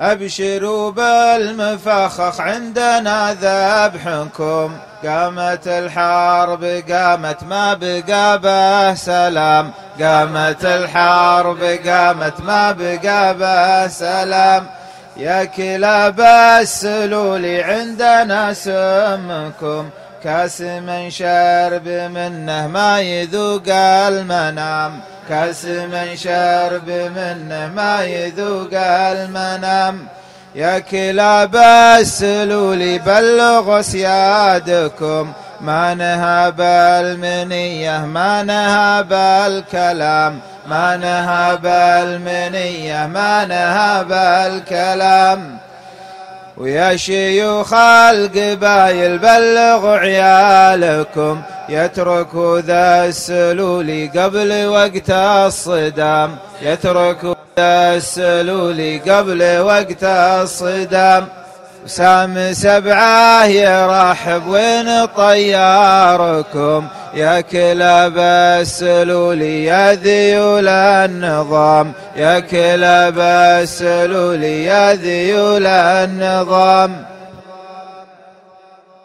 أبشروا بالمفخخ عندنا ذبحكم قامت الحرب قامت ما بقى به سلام قامت الحرب قامت ما بقى به سلام يا كلاب السلول عندنا سمكم. كاس من شرب منه ما يذوق المنام. كاس من شرب منه ما يذوق المنام يا كلاب السلول بلغوا سيادكم. ما نهب المنية ما نهب الكلام. ما نهب المنية ما نهب الكلام. ويا شيوخ القبايل بلغوا عيالكم يتركوا ذا السلول قبل وقت الصدام. يتركوا ذا السلول قبل وقت الصدام. سام سبعة يرحب وين طياركم؟ يا كلاب السلول يا ذيول النظام. يا كلاب السلول يا ذيول النظام.